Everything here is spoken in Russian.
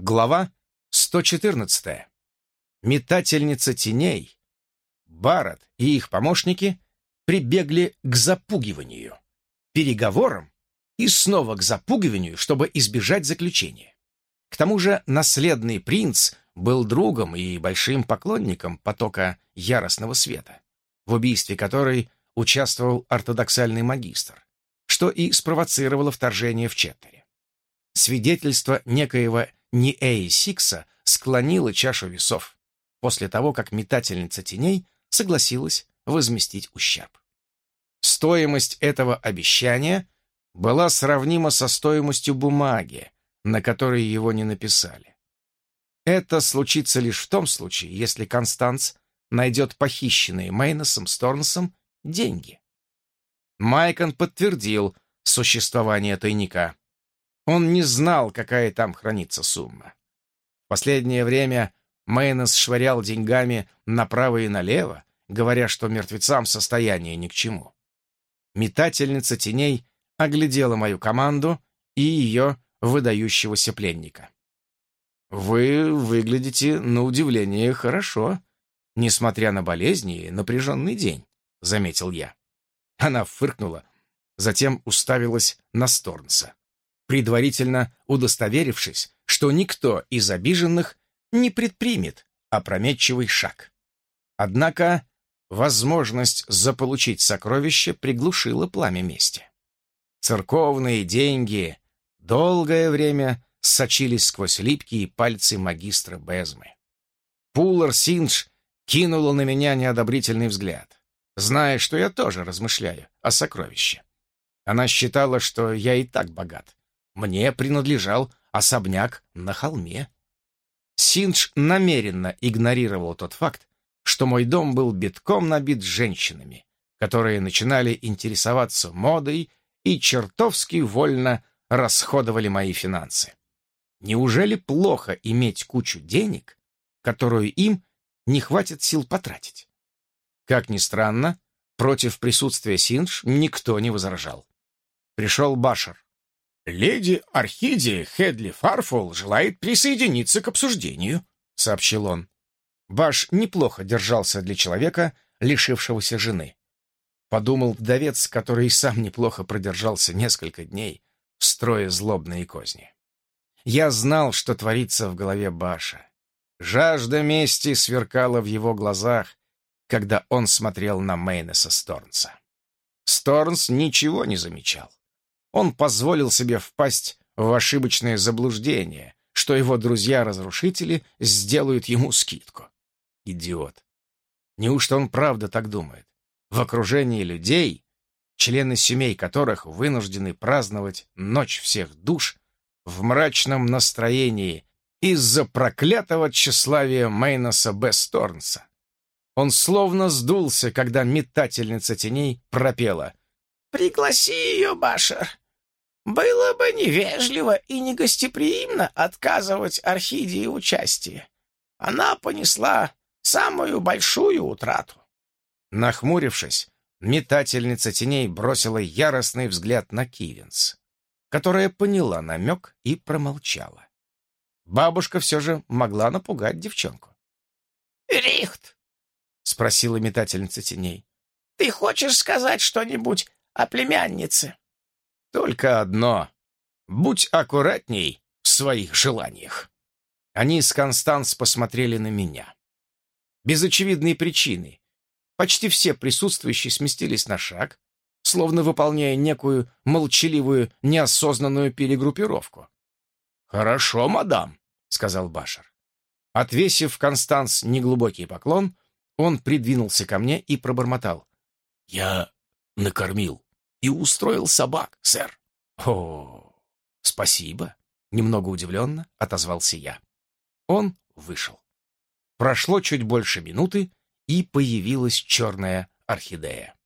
Глава 114. Метательница теней, Барретт и их помощники прибегли к запугиванию, переговорам и снова к запугиванию, чтобы избежать заключения. К тому же наследный принц был другом и большим поклонником потока яростного света, в убийстве которой участвовал ортодоксальный магистр, что и спровоцировало вторжение в Четтере. Свидетельство некоего Ниэи Сикса склонило чашу весов после того, как метательница теней согласилась возместить ущерб. Стоимость этого обещания была сравнима со стоимостью бумаги, на которой его не написали. Это случится лишь в том случае, если Констанц найдет похищенные Мейносом Сторнсом деньги. Майкон подтвердил существование тайника. Он не знал, какая там хранится сумма. В последнее время Мейнос швырял деньгами направо и налево, говоря, что мертвецам состояние ни к чему. Метательница теней оглядела мою команду и ее выдающегося пленника. «Вы выглядите, на удивление, хорошо, несмотря на болезни и напряженный день», — заметил я. Она фыркнула, затем уставилась на Сторнса, предварительно удостоверившись, что никто из обиженных не предпримет опрометчивый шаг. Однако возможность заполучить сокровище приглушила пламя мести. Церковные деньги долгое время сочились сквозь липкие пальцы магистра Безмы. Пулар Синдж кинула на меня неодобрительный взгляд, зная, что я тоже размышляю о сокровище. Она считала, что я и так богат. Мне принадлежал особняк на холме. Синдж намеренно игнорировал тот факт, что мой дом был битком набит женщинами, которые начинали интересоваться модой и чертовски вольно расходовали мои финансы. Неужели плохо иметь кучу денег, которую им не хватит сил потратить? Как ни странно, против присутствия Синдж никто не возражал. Пришел Башер. «Леди Орхидия Хедли Фарфол желает присоединиться к обсуждению», — сообщил он. Баш неплохо держался для человека, лишившегося жены. Подумал вдовец, который и сам неплохо продержался несколько дней, строя злобные козни. Я знал, что творится в голове Баша. Жажда мести сверкала в его глазах, когда он смотрел на Мейнеса Сторнса. Сторнс ничего не замечал. Он позволил себе впасть в ошибочное заблуждение, что его друзья-разрушители сделают ему скидку. Идиот. Неужто он правда так думает? В окружении людей, члены семей которых вынуждены праздновать Ночь всех душ в мрачном настроении из-за проклятого тщеславия Мейноса Бесторнса. Он словно сдулся, когда метательница теней пропела. «Пригласи ее, Башер. Было бы невежливо и негостеприимно отказывать Орхидии участие. Она понесла самую большую утрату. Нахмурившись, метательница теней бросила яростный взгляд на Кивинс, которая поняла намек и промолчала. Бабушка все же могла напугать девчонку. «Рихт!» — спросила метательница теней. «Ты хочешь сказать что-нибудь о племяннице?» Только одно. Будь аккуратней в своих желаниях. Они с Констанс посмотрели на меня. Без очевидной причины. Почти все присутствующие сместились на шаг, словно выполняя некую молчаливую, неосознанную перегруппировку. «Хорошо, мадам», — сказал Башер. Отвесив Констанс неглубокий поклон, он придвинулся ко мне и пробормотал. «Я накормил и устроил собак, сэр. О, спасибо, немного удивленно отозвался я. Он вышел. Прошло чуть больше минуты, и появилась черная орхидея.